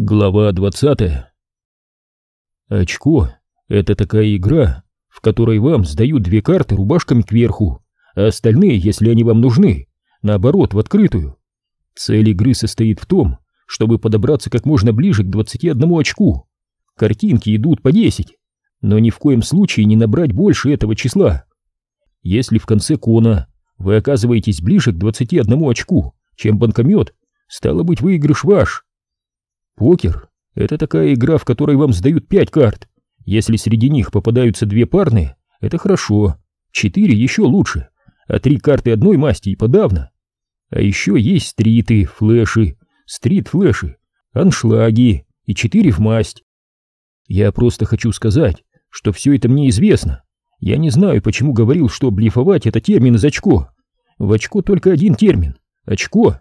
Глава 20 Очко — это такая игра, в которой вам сдают две карты рубашками кверху, а остальные, если они вам нужны, наоборот, в открытую. Цель игры состоит в том, чтобы подобраться как можно ближе к 21 очку. Картинки идут по 10, но ни в коем случае не набрать больше этого числа. Если в конце кона вы оказываетесь ближе к 21 очку, чем банкомет, стало быть, выигрыш ваш — Покер — это такая игра, в которой вам сдают пять карт. Если среди них попадаются две парные, это хорошо, четыре еще лучше, а три карты одной масти и подавно. А еще есть стриты, флеши, стрит-флеши, аншлаги и четыре в масть. Я просто хочу сказать, что все это мне известно. Я не знаю, почему говорил, что блефовать — это термин из очко. В очко только один термин — очко.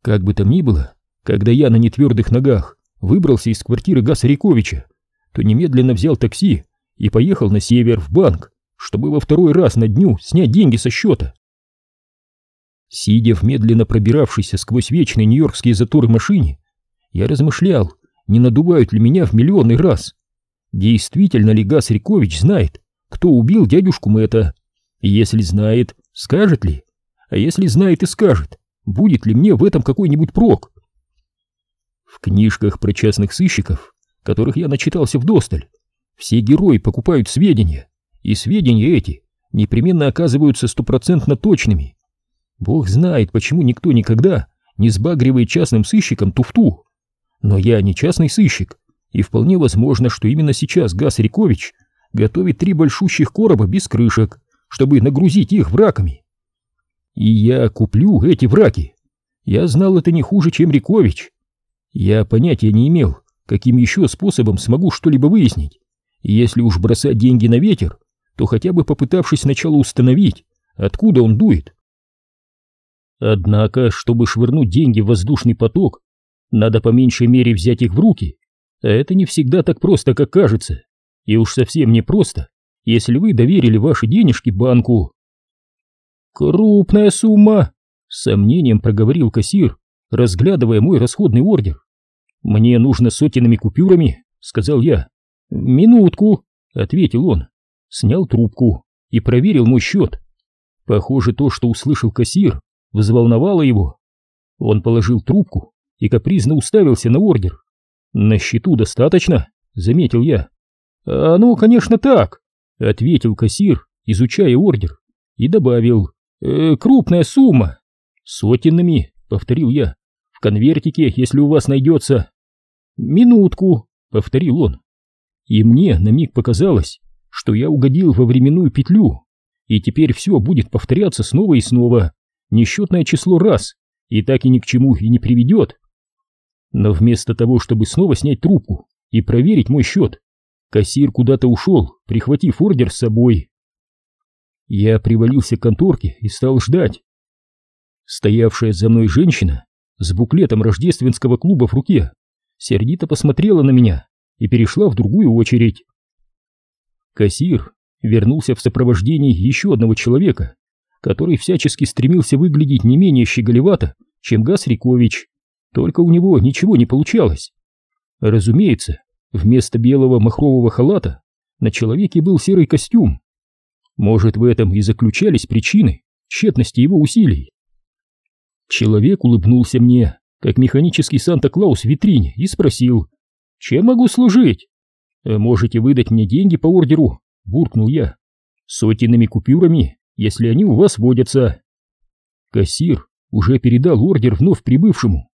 Как бы там ни было, когда я на нетвердых ногах выбрался из квартиры Гасариковича, то немедленно взял такси и поехал на север в банк, чтобы во второй раз на дню снять деньги со счета. Сидя в медленно пробиравшейся сквозь вечные нью-йоркские заторы машине, я размышлял, не надувают ли меня в миллионный раз. Действительно ли Гасарикович знает, кто убил дядюшку Мэтта? Если знает, скажет ли? А если знает и скажет, будет ли мне в этом какой-нибудь прок? В книжках про частных сыщиков, которых я начитался вдосталь, все герои покупают сведения, и сведения эти непременно оказываются стопроцентно точными. Бог знает, почему никто никогда не сбагривает частным сыщикам туфту. Но я не частный сыщик, и вполне возможно, что именно сейчас Гас Рикович готовит три большущих короба без крышек, чтобы нагрузить их враками. И я куплю эти враки. Я знал это не хуже, чем Рикович, я понятия не имел, каким еще способом смогу что-либо выяснить. И если уж бросать деньги на ветер, то хотя бы попытавшись сначала установить, откуда он дует. Однако, чтобы швырнуть деньги в воздушный поток, надо по меньшей мере взять их в руки. А это не всегда так просто, как кажется. И уж совсем не просто, если вы доверили ваши денежки банку. «Крупная сумма!» — с сомнением проговорил кассир, разглядывая мой расходный ордер. «Мне нужно сотенными купюрами», — сказал я. «Минутку», — ответил он, снял трубку и проверил мой счет. Похоже, то, что услышал кассир, взволновало его. Он положил трубку и капризно уставился на ордер. «На счету достаточно?» — заметил я. «А ну, конечно, так», — ответил кассир, изучая ордер, и добавил. «Э, «Крупная сумма». «Сотенными», — повторил я. «В конвертике, если у вас найдется». «Минутку», — повторил он. И мне на миг показалось, что я угодил во временную петлю, и теперь все будет повторяться снова и снова, несчетное число раз, и так и ни к чему и не приведет. Но вместо того, чтобы снова снять трубку и проверить мой счет, кассир куда-то ушел, прихватив ордер с собой. Я привалился к конторке и стал ждать. Стоявшая за мной женщина с буклетом рождественского клуба в руке сердито посмотрела на меня и перешла в другую очередь. Кассир вернулся в сопровождении еще одного человека, который всячески стремился выглядеть не менее щеголевато, чем Гас Рикович, только у него ничего не получалось. Разумеется, вместо белого махрового халата на человеке был серый костюм. Может, в этом и заключались причины тщетности его усилий. Человек улыбнулся мне как механический Санта-Клаус в витрине, и спросил, «Чем могу служить?» «Э, «Можете выдать мне деньги по ордеру», — буркнул я, «сотенными купюрами, если они у вас водятся». Кассир уже передал ордер вновь прибывшему.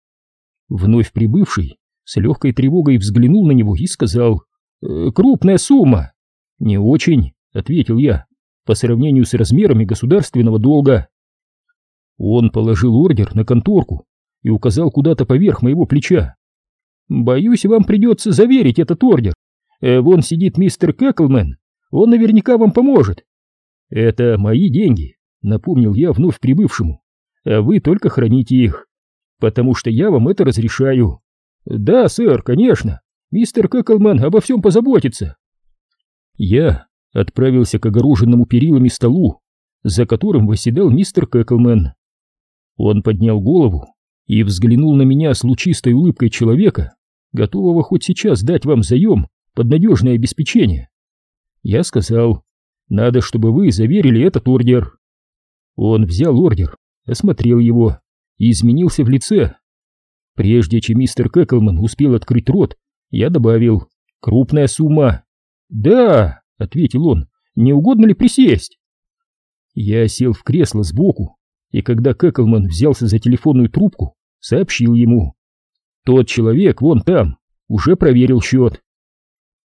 Вновь прибывший с легкой тревогой взглянул на него и сказал, «Э, «Крупная сумма». «Не очень», — ответил я, «по сравнению с размерами государственного долга». Он положил ордер на конторку и указал куда-то поверх моего плеча. «Боюсь, вам придется заверить этот ордер. Э, вон сидит мистер Кэклмен, он наверняка вам поможет». «Это мои деньги», — напомнил я вновь прибывшему. «А вы только храните их, потому что я вам это разрешаю». «Да, сэр, конечно. Мистер Кэклмен обо всем позаботится». Я отправился к огороженному перилами столу, за которым восседал мистер Кэклмен. Он поднял голову и взглянул на меня с лучистой улыбкой человека, готового хоть сейчас дать вам заем под надежное обеспечение. Я сказал, надо, чтобы вы заверили этот ордер. Он взял ордер, осмотрел его и изменился в лице. Прежде чем мистер Кэклман успел открыть рот, я добавил «Крупная сумма». «Да», — ответил он, — «не угодно ли присесть?» Я сел в кресло сбоку, и когда Кэклман взялся за телефонную трубку, сообщил ему. «Тот человек вон там уже проверил счет».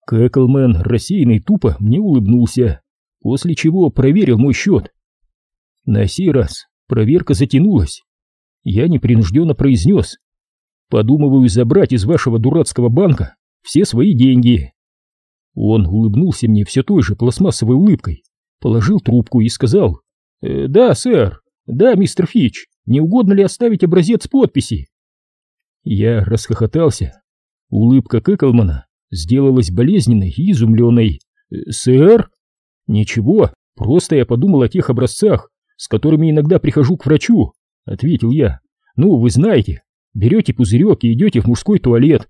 Кэклман рассеянный тупо мне улыбнулся, после чего проверил мой счет. На сей раз проверка затянулась. Я непринужденно произнес. «Подумываю забрать из вашего дурацкого банка все свои деньги». Он улыбнулся мне все той же пластмассовой улыбкой, положил трубку и сказал. «Э, «Да, сэр, да, мистер Фич, не угодно ли оставить образец подписи?» Я расхохотался. Улыбка Кэклмана сделалась болезненной и изумленной. «Э, «Сэр?» «Ничего, просто я подумал о тех образцах, с которыми иногда прихожу к врачу», — ответил я. «Ну, вы знаете, берете пузырек и идете в мужской туалет.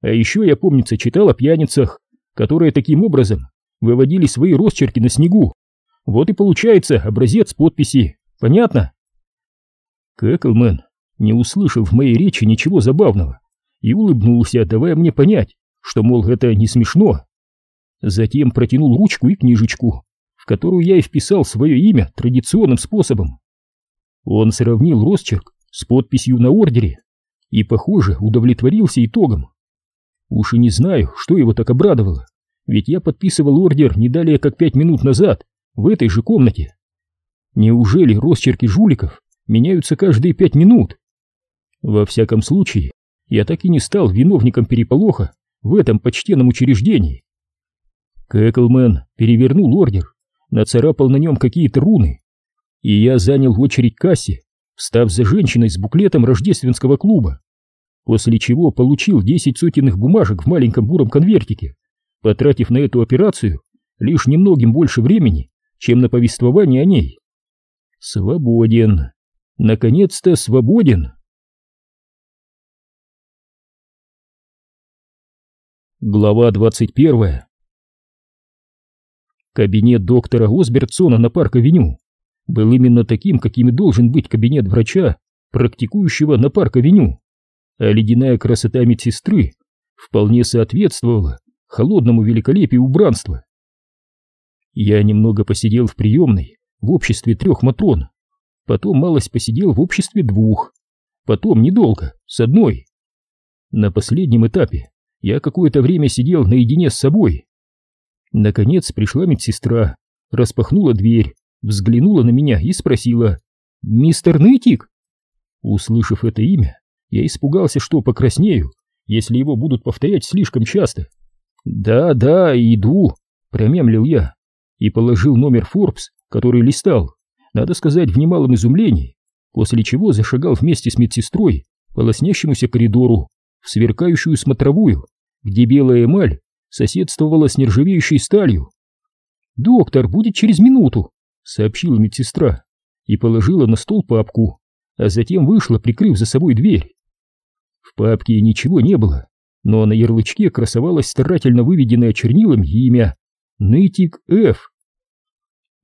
А еще я, помнится, читал о пьяницах, которые таким образом выводили свои росчерки на снегу. Вот и получается образец подписи. Понятно?» Кэклмен не услышал в моей речи ничего забавного и улыбнулся, давая мне понять, что, мол, это не смешно. Затем протянул ручку и книжечку, в которую я и вписал свое имя традиционным способом. Он сравнил росчерк с подписью на ордере и, похоже, удовлетворился итогом. Уж и не знаю, что его так обрадовало, ведь я подписывал ордер не далее как пять минут назад в этой же комнате. Неужели росчерки жуликов меняются каждые пять минут? Во всяком случае, я так и не стал виновником переполоха в этом почтенном учреждении. Кэклмен перевернул ордер, нацарапал на нем какие-то руны, и я занял очередь кассе, встав за женщиной с буклетом рождественского клуба, после чего получил десять сотенных бумажек в маленьком буром конвертике, потратив на эту операцию лишь немногим больше времени, чем на повествование о ней. Свободен. Наконец-то свободен. Глава 21 Кабинет доктора Осбертсона на Парк-авеню был именно таким, каким и должен быть кабинет врача, практикующего на Парк-авеню, а ледяная красота медсестры вполне соответствовала холодному великолепию убранства. Я немного посидел в приемной в обществе трех матрон, потом малость посидел в обществе двух, потом недолго, с одной. На последнем этапе я какое-то время сидел наедине с собой. Наконец пришла медсестра, распахнула дверь, взглянула на меня и спросила «Мистер Нытик?» Услышав это имя, я испугался, что покраснею, если его будут повторять слишком часто. «Да, да, иду», — промямлил я и положил номер Forbes, который листал, надо сказать, в немалом изумлении, после чего зашагал вместе с медсестрой по лоснящемуся коридору в сверкающую смотровую, где белая эмаль соседствовала с нержавеющей сталью. «Доктор будет через минуту», — сообщила медсестра и положила на стол папку, а затем вышла, прикрыв за собой дверь. В папке ничего не было, но на ярлычке красовалось старательно выведенное чернилами имя Нытик Ф.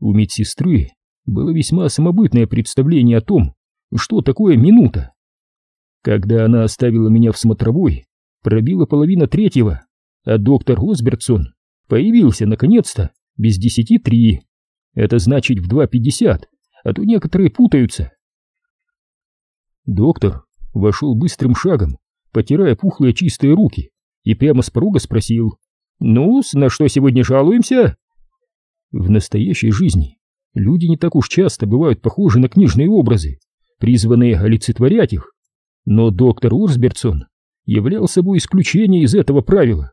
У медсестры было весьма самобытное представление о том, что такое минута. Когда она оставила меня в смотровой, пробила половина третьего, а доктор Осбертсон появился наконец-то без десяти три. Это значит в два пятьдесят, а то некоторые путаются. Доктор вошел быстрым шагом, потирая пухлые чистые руки, и прямо с порога спросил, ну на что сегодня жалуемся?» В настоящей жизни люди не так уж часто бывают похожи на книжные образы, призванные олицетворять их. Но доктор Урсбертсон являл собой исключение из этого правила.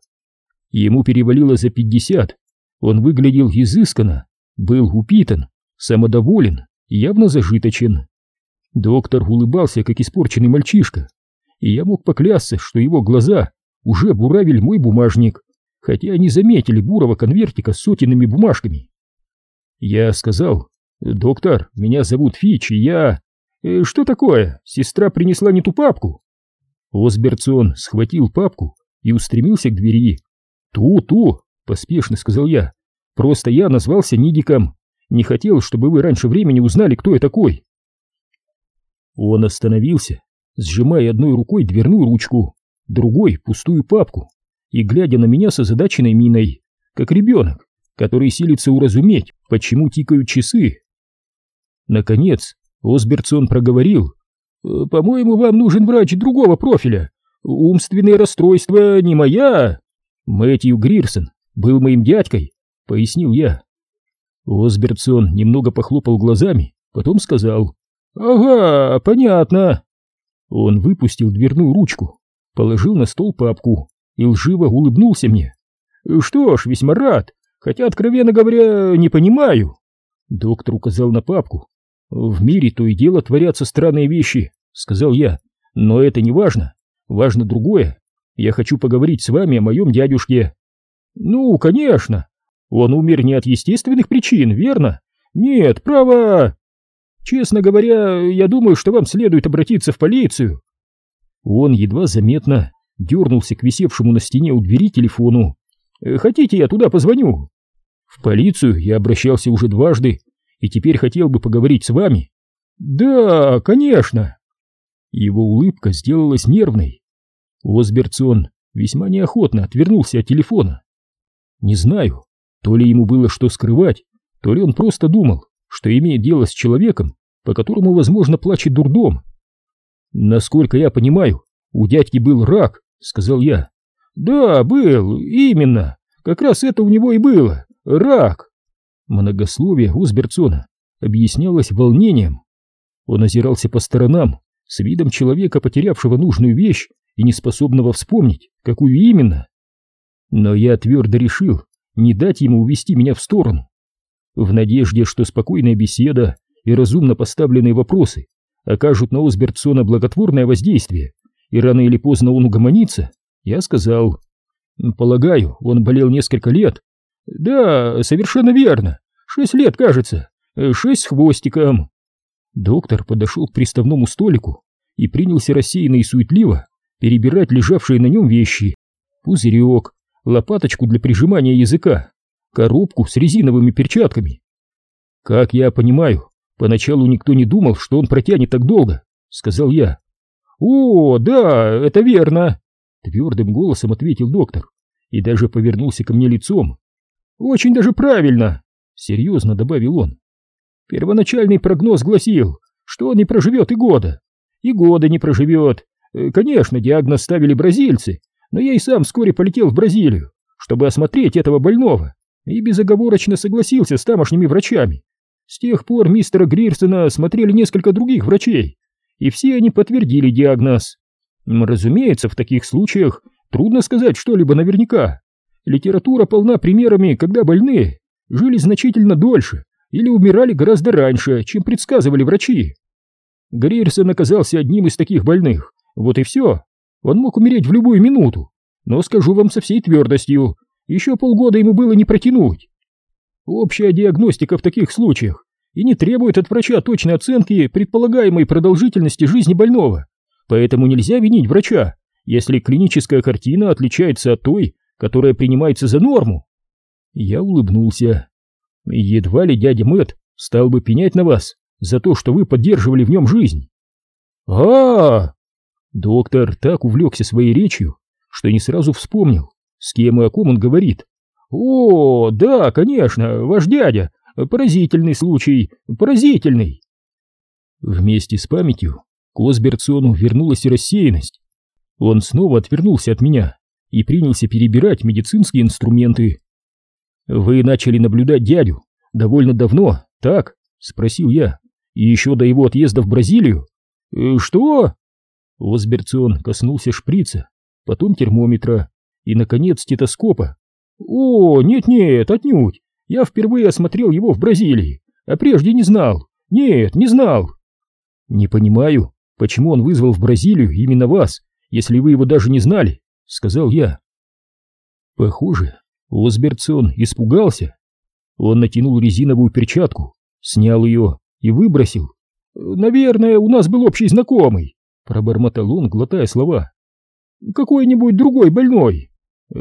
Ему перевалило за пятьдесят, он выглядел изысканно, был упитан, самодоволен, явно зажиточен. Доктор улыбался, как испорченный мальчишка, и я мог поклясться, что его глаза уже буравили мой бумажник, хотя они заметили бурого конвертика с сотенными бумажками. Я сказал, «Доктор, меня зовут Фич, и я...» «Э, «Что такое? Сестра принесла не ту папку?» Осбертсон схватил папку и устремился к двери. «Ту-ту!» — поспешно сказал я. «Просто я назвался Нидиком. Не хотел, чтобы вы раньше времени узнали, кто я такой». Он остановился, сжимая одной рукой дверную ручку, другой — пустую папку, и глядя на меня с озадаченной миной, как ребенок, который силится уразуметь, почему тикают часы. Наконец, Осбертсон проговорил. «Э, «По-моему, вам нужен врач другого профиля. Умственные расстройства не моя». Мэтью Грирсон был моим дядькой, пояснил я. Осбертсон немного похлопал глазами, потом сказал. «Ага, понятно». Он выпустил дверную ручку, положил на стол папку и лживо улыбнулся мне. «Что ж, весьма рад, хотя, откровенно говоря, не понимаю». Доктор указал на папку. «В мире то и дело творятся странные вещи», — сказал я. «Но это не важно. Важно другое. Я хочу поговорить с вами о моем дядюшке». «Ну, конечно. Он умер не от естественных причин, верно? Нет, право...» «Честно говоря, я думаю, что вам следует обратиться в полицию». Он едва заметно дернулся к висевшему на стене у двери телефону. «Хотите, я туда позвоню?» «В полицию я обращался уже дважды, и теперь хотел бы поговорить с вами». «Да, конечно». Его улыбка сделалась нервной. Осбертсон весьма неохотно отвернулся от телефона. Не знаю, то ли ему было что скрывать, то ли он просто думал, что имеет дело с человеком, по которому, возможно, плачет дурдом. Насколько я понимаю, у дядьки был рак, сказал я. Да, был, именно. Как раз это у него и было. Рак. Многословие Узберцона объяснялось волнением. Он озирался по сторонам с видом человека, потерявшего нужную вещь и неспособного вспомнить, какую именно. Но я твердо решил не дать ему увести меня в сторону. В надежде, что спокойная беседа и разумно поставленные вопросы окажут на Осбертсона благотворное воздействие, и рано или поздно он угомонится, я сказал, полагаю, он болел несколько лет. Да, совершенно верно, шесть лет, кажется, шесть с хвостиком. Доктор подошел к приставному столику и принялся рассеянно и суетливо перебирать лежавшие на нем вещи. Пузырек, лопаточку для прижимания языка, коробку с резиновыми перчатками. Как я понимаю, поначалу никто не думал, что он протянет так долго, сказал я. О, да, это верно, твердым голосом ответил доктор и даже повернулся ко мне лицом. Очень даже правильно, серьезно добавил он. Первоначальный прогноз гласил, что он не проживет и года. И года не проживет. Э, конечно, диагноз ставили бразильцы, но я и сам вскоре полетел в Бразилию, чтобы осмотреть этого больного, и безоговорочно согласился с тамошними врачами. С тех пор мистера Грирсона смотрели несколько других врачей, и все они подтвердили диагноз. Разумеется, в таких случаях трудно сказать что-либо наверняка. Литература полна примерами, когда больные жили значительно дольше или умирали гораздо раньше, чем предсказывали врачи. Грирсон оказался одним из таких больных, вот и все. Он мог умереть в любую минуту, но скажу вам со всей твердостью, еще полгода ему было не протянуть. Общая диагностика в таких случаях и не требует от врача точной оценки предполагаемой продолжительности жизни больного, поэтому нельзя винить врача, если клиническая картина отличается от той, которая принимается за норму. Я улыбнулся. Едва ли дядя Мэт стал бы пенять на вас за то, что вы поддерживали в нем жизнь. А, -а, -а Доктор так увлекся своей речью, что не сразу вспомнил, с кем и о ком он говорит. «О, да, конечно, ваш дядя. Поразительный случай, поразительный!» Вместе с памятью к Осбертсону вернулась рассеянность. Он снова отвернулся от меня и принялся перебирать медицинские инструменты. «Вы начали наблюдать дядю довольно давно, так?» — спросил я. «И еще до его отъезда в Бразилию?» «Э, «Что?» Осберцион коснулся шприца, потом термометра и, наконец, стетоскопа. «О, нет-нет, отнюдь! Я впервые осмотрел его в Бразилии, а прежде не знал. Нет, не знал!» «Не понимаю, почему он вызвал в Бразилию именно вас, если вы его даже не знали», — сказал я. Похоже, Осберцион испугался. Он натянул резиновую перчатку, снял ее и выбросил. «Наверное, у нас был общий знакомый», Пробормотал он, глотая слова. какой-нибудь другой больной.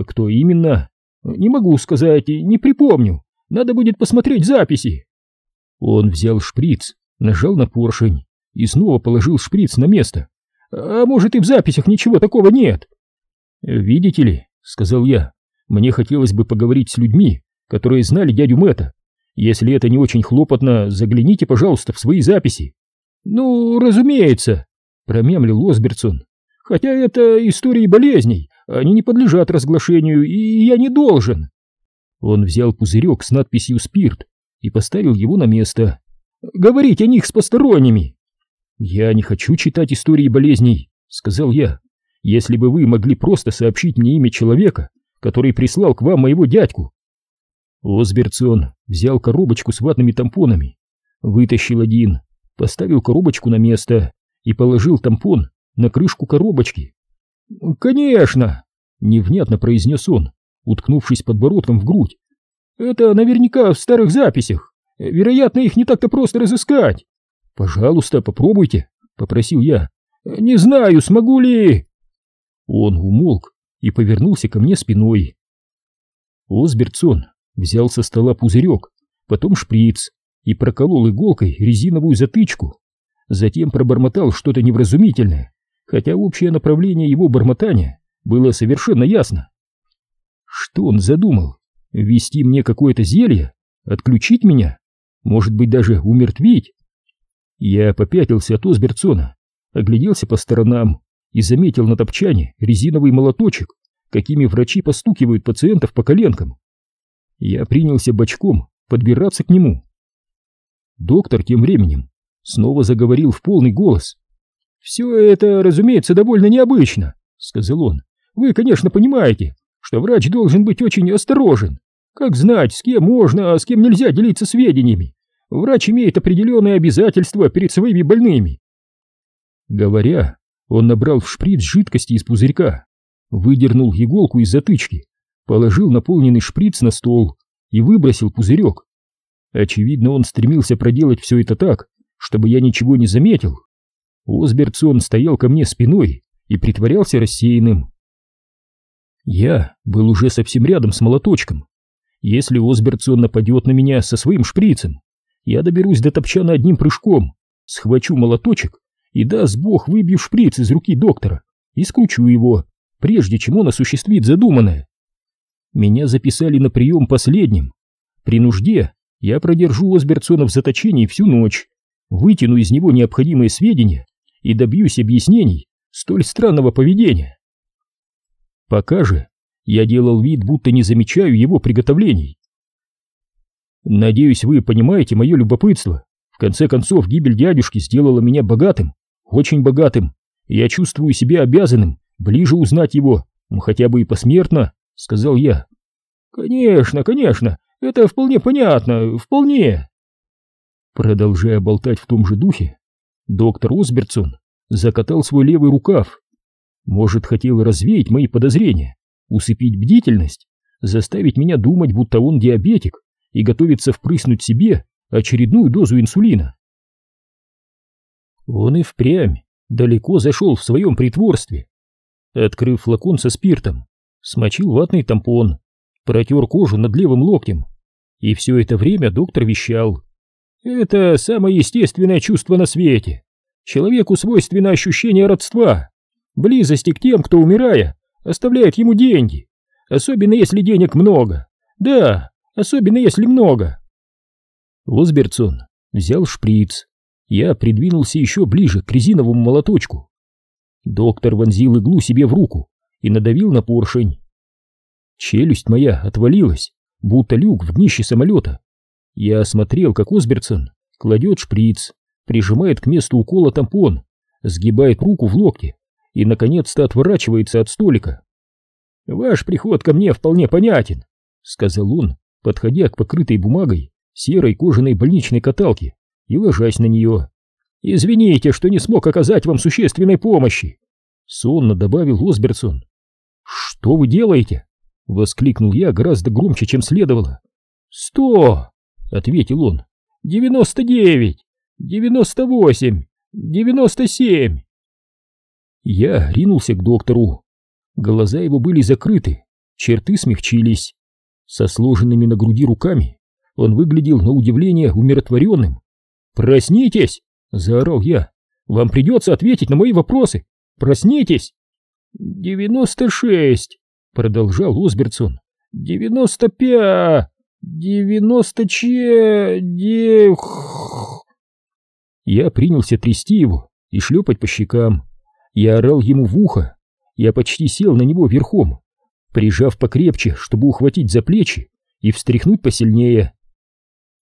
Кто именно? Не могу сказать, не припомню. Надо будет посмотреть записи. Он взял шприц, нажал на поршень и снова положил шприц на место. А может и в записях ничего такого нет? Видите ли, сказал я, мне хотелось бы поговорить с людьми, которые знали дядю Мэтта. Если это не очень хлопотно, загляните, пожалуйста, в свои записи. Ну, разумеется, промямлил Осбертсон. Хотя это истории болезней, они не подлежат разглашению, и я не должен. Он взял пузырек с надписью «Спирт» и поставил его на место. «Говорить о них с посторонними!» «Я не хочу читать истории болезней», — сказал я. «Если бы вы могли просто сообщить мне имя человека, который прислал к вам моего дядьку». Осбертсон взял коробочку с ватными тампонами, вытащил один, поставил коробочку на место и положил тампон на крышку коробочки. «Конечно!» — невнятно произнес он, уткнувшись подбородком в грудь. «Это наверняка в старых записях. Вероятно, их не так-то просто разыскать». «Пожалуйста, попробуйте», — попросил я. «Не знаю, смогу ли...» Он умолк и повернулся ко мне спиной. Осбертсон взял со стола пузырек, потом шприц и проколол иголкой резиновую затычку. Затем пробормотал что-то невразумительное, хотя общее направление его бормотания было совершенно ясно. Что он задумал? Ввести мне какое-то зелье? Отключить меня? Может быть, даже умертвить? Я попятился от Осбертсона, огляделся по сторонам и заметил на топчане резиновый молоточек, какими врачи постукивают пациентов по коленкам. Я принялся бочком подбираться к нему. Доктор тем временем снова заговорил в полный голос. «Все это, разумеется, довольно необычно», — сказал он. «Вы, конечно, понимаете, что врач должен быть очень осторожен. Как знать, с кем можно, а с кем нельзя делиться сведениями? Врач имеет определенные обязательства перед своими больными». Говоря, он набрал в шприц жидкости из пузырька, выдернул иголку из затычки, положил наполненный шприц на стол и выбросил пузырек. Очевидно, он стремился проделать все это так, чтобы я ничего не заметил. Осбертсон стоял ко мне спиной и притворялся рассеянным. Я был уже совсем рядом с молоточком. Если Осбертсон нападет на меня со своим шприцем, я доберусь до топчана одним прыжком, схвачу молоточек и, даст бог, выбью шприц из руки доктора и скручу его, прежде чем он осуществит задуманное. Меня записали на прием последним. При нужде я продержу Осбертсона в заточении всю ночь, вытяну из него необходимые сведения и добьюсь объяснений столь странного поведения. Пока же я делал вид, будто не замечаю его приготовлений. Надеюсь, вы понимаете мое любопытство. В конце концов, гибель дядюшки сделала меня богатым, очень богатым, я чувствую себя обязанным ближе узнать его, ну, хотя бы и посмертно, — сказал я. «Конечно, конечно, это вполне понятно, вполне!» Продолжая болтать в том же духе, доктор Осбертсон закатал свой левый рукав. Может, хотел развеять мои подозрения, усыпить бдительность, заставить меня думать, будто он диабетик и готовится впрыснуть себе очередную дозу инсулина. Он и впрямь далеко зашел в своем притворстве. Открыв флакон со спиртом, смочил ватный тампон, протер кожу над левым локтем, и все это время доктор вещал. Это самое естественное чувство на свете. Человеку свойственно ощущение родства, близости к тем, кто, умирая, оставляет ему деньги, особенно если денег много. Да, особенно если много. Осбертсон взял шприц. Я придвинулся еще ближе к резиновому молоточку. Доктор вонзил иглу себе в руку и надавил на поршень. Челюсть моя отвалилась, будто люк в днище самолета. Я осмотрел, как Осбертсон кладет шприц, прижимает к месту укола тампон, сгибает руку в локте и, наконец-то, отворачивается от столика. «Ваш приход ко мне вполне понятен», — сказал он, подходя к покрытой бумагой серой кожаной больничной каталке и ложась на нее. «Извините, что не смог оказать вам существенной помощи», — сонно добавил Осбертсон. «Что вы делаете?» — воскликнул я гораздо громче, чем следовало. «Сто!» — ответил он. «Девяносто девять! Девяносто восемь! Девяносто семь!» Я ринулся к доктору. Глаза его были закрыты, черты смягчились. Со сложенными на груди руками он выглядел на удивление умиротворенным. «Проснитесь!» — заорал я. «Вам придется ответить на мои вопросы! Проснитесь!» «Девяносто шесть!» — продолжал Осбертсон. «Девяносто пять! Девяносто че... дех...» Я принялся трясти его и шлепать по щекам. Я орал ему в ухо. Я почти сел на него верхом, прижав покрепче, чтобы ухватить за плечи и встряхнуть посильнее.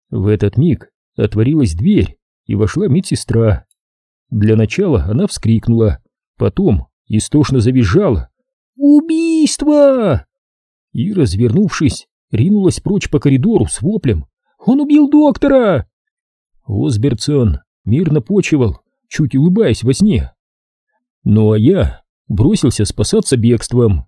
В этот миг отворилась дверь, и вошла медсестра. Для начала она вскрикнула, потом истошно завизжала «Убийство!» и, развернувшись, ринулась прочь по коридору с воплем «Он убил доктора!» Осбертсон мирно почивал, чуть улыбаясь во сне. Ну а я бросился спасаться бегством.